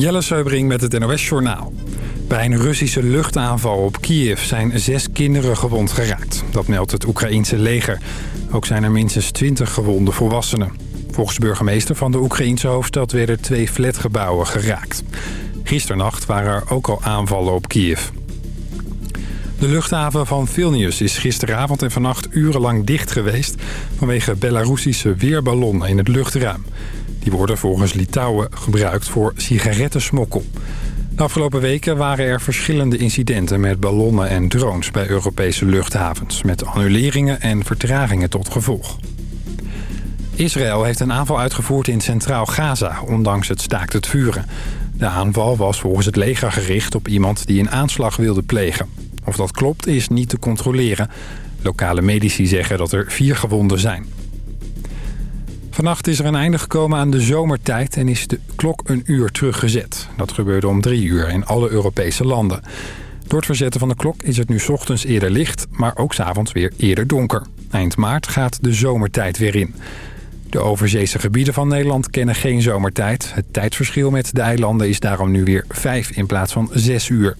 Jelle Seubring met het NOS Journaal. Bij een Russische luchtaanval op Kiev zijn zes kinderen gewond geraakt. Dat meldt het Oekraïense leger. Ook zijn er minstens twintig gewonde volwassenen. Volgens burgemeester van de Oekraïense hoofdstad werden twee flatgebouwen geraakt. Gisternacht waren er ook al aanvallen op Kiev. De luchthaven van Vilnius is gisteravond en vannacht urenlang dicht geweest... vanwege Belarussische weerballonnen in het luchtruim. Die worden volgens Litouwen gebruikt voor sigarettensmokkel. De afgelopen weken waren er verschillende incidenten met ballonnen en drones bij Europese luchthavens... met annuleringen en vertragingen tot gevolg. Israël heeft een aanval uitgevoerd in Centraal Gaza, ondanks het staakt het vuren. De aanval was volgens het leger gericht op iemand die een aanslag wilde plegen. Of dat klopt is niet te controleren. Lokale medici zeggen dat er vier gewonden zijn. Vannacht is er een einde gekomen aan de zomertijd en is de klok een uur teruggezet. Dat gebeurde om drie uur in alle Europese landen. Door het verzetten van de klok is het nu ochtends eerder licht, maar ook s'avonds weer eerder donker. Eind maart gaat de zomertijd weer in. De overzeese gebieden van Nederland kennen geen zomertijd. Het tijdsverschil met de eilanden is daarom nu weer vijf in plaats van zes uur.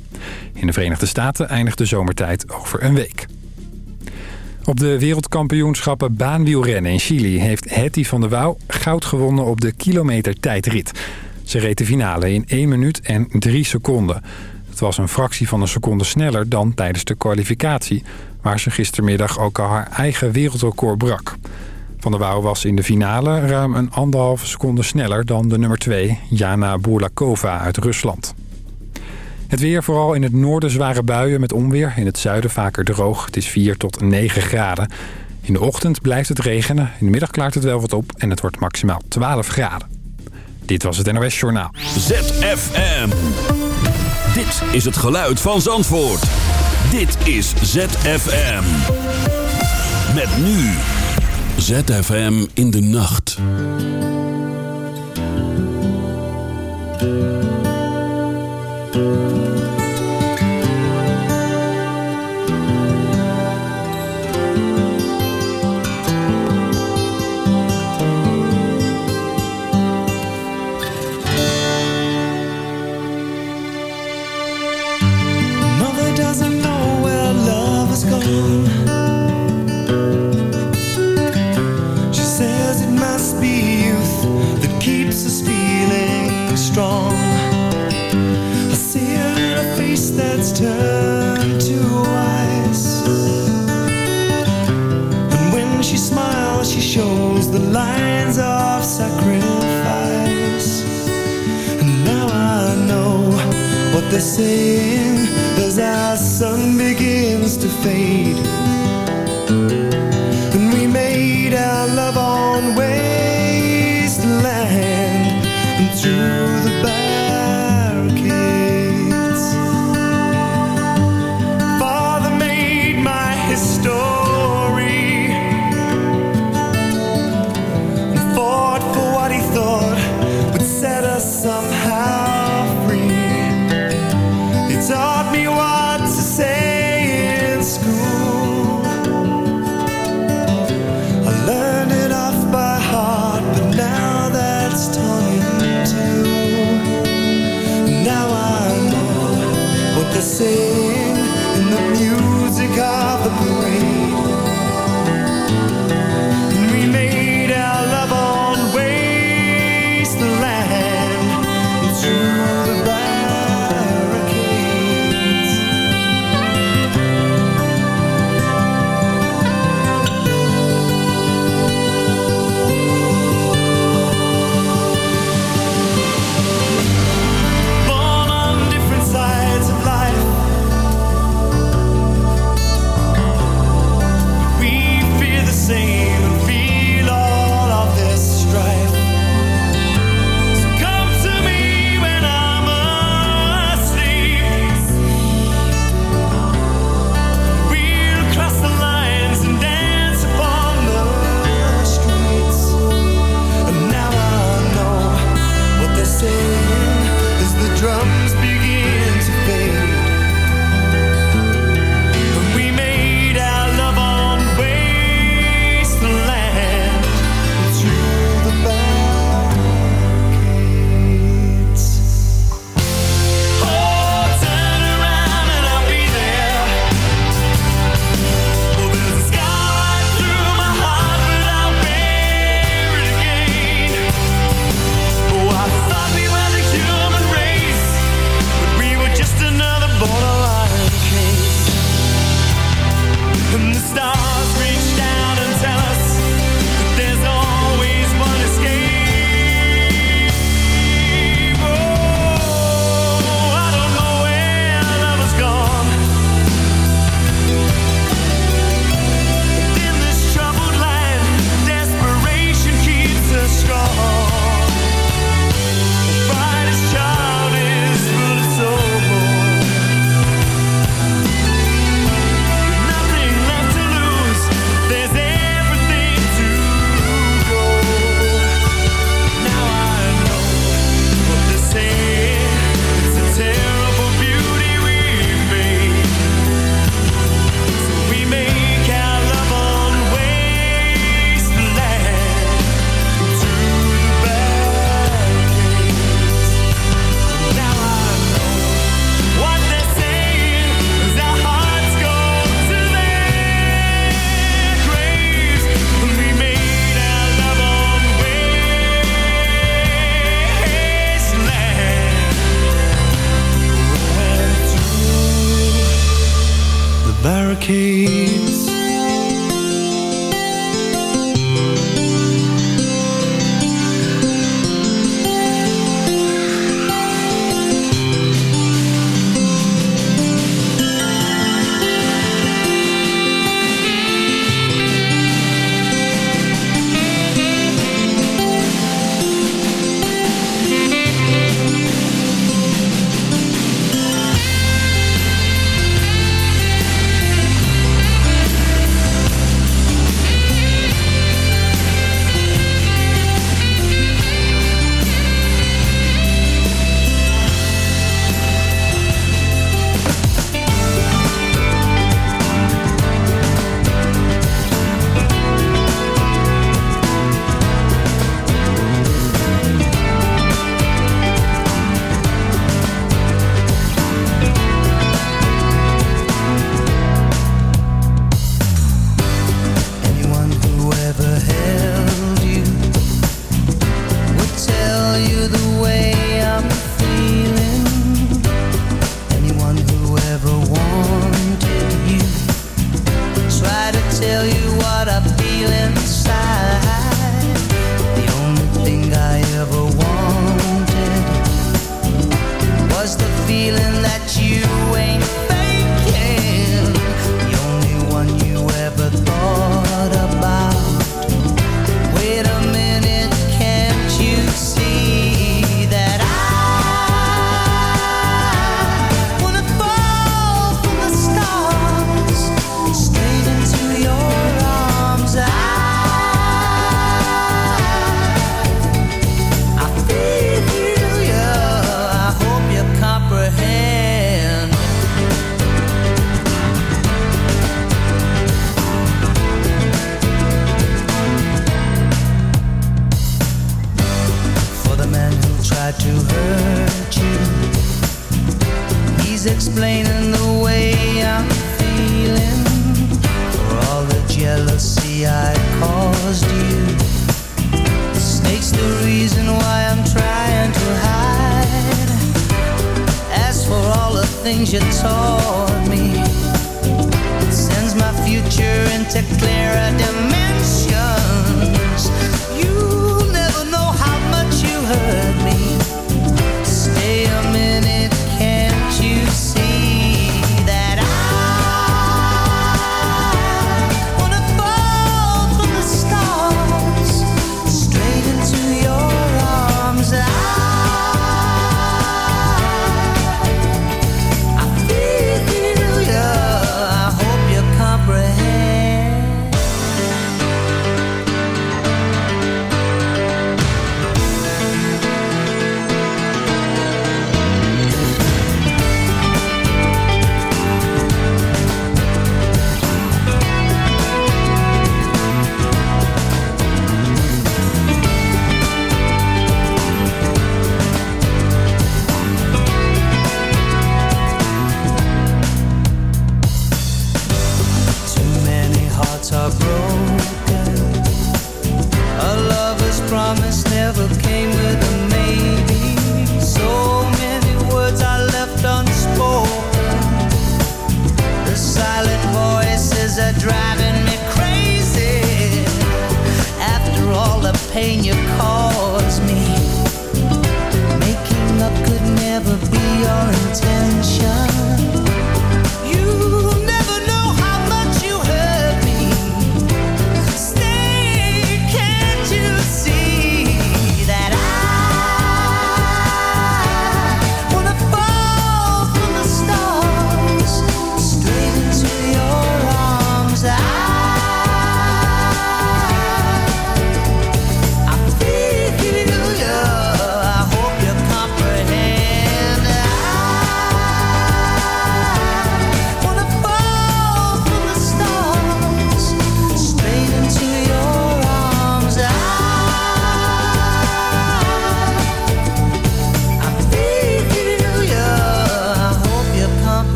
In de Verenigde Staten eindigt de zomertijd over een week. Op de wereldkampioenschappen baanwielrennen in Chili heeft Hetty van der Wouw goud gewonnen op de kilometer tijdrit. Ze reed de finale in 1 minuut en 3 seconden. Het was een fractie van een seconde sneller dan tijdens de kwalificatie... waar ze gistermiddag ook al haar eigen wereldrecord brak. Van der Wouw was in de finale ruim een anderhalve seconde sneller dan de nummer 2, Jana Burlakova uit Rusland. Het weer, vooral in het noorden zware buien met onweer. In het zuiden vaker droog. Het is 4 tot 9 graden. In de ochtend blijft het regenen. In de middag klaart het wel wat op en het wordt maximaal 12 graden. Dit was het NOS Journaal. ZFM. Dit is het geluid van Zandvoort. Dit is ZFM. Met nu. ZFM in de nacht. Saying as our sun begins to fade. say.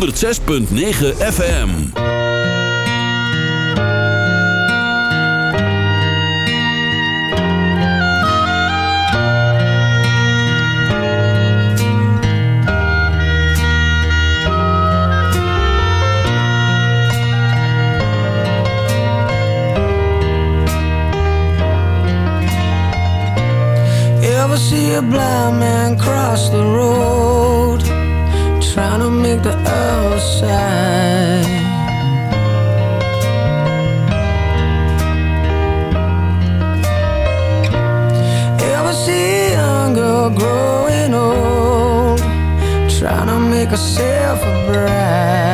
106.9 FM. See a blind man cross the road trying to make the outside. Ever see younger growing old, trying to make herself a bride.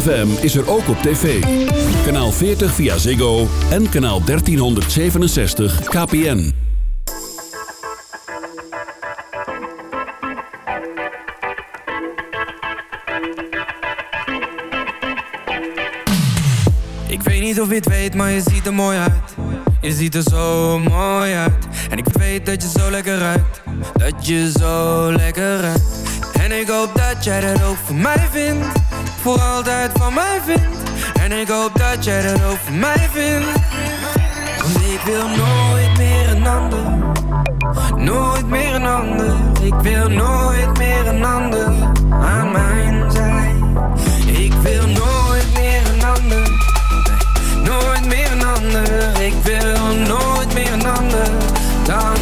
FM is er ook op tv. Kanaal 40 via Ziggo en kanaal 1367 KPN. Ik weet niet of je het weet, maar je ziet er mooi uit. Je ziet er zo mooi uit. En ik weet dat je zo lekker ruikt. Dat je zo lekker ruikt. En ik hoop dat jij dat ook voor mij vindt voor altijd van mij vindt. En ik hoop dat jij dat ook van mij vindt. Want ik wil nooit meer een ander. Nooit meer een ander. Ik wil nooit meer een ander aan mijn zij. Ik wil nooit meer een ander. Nooit meer een ander. Ik wil nooit meer een ander dan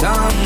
Dan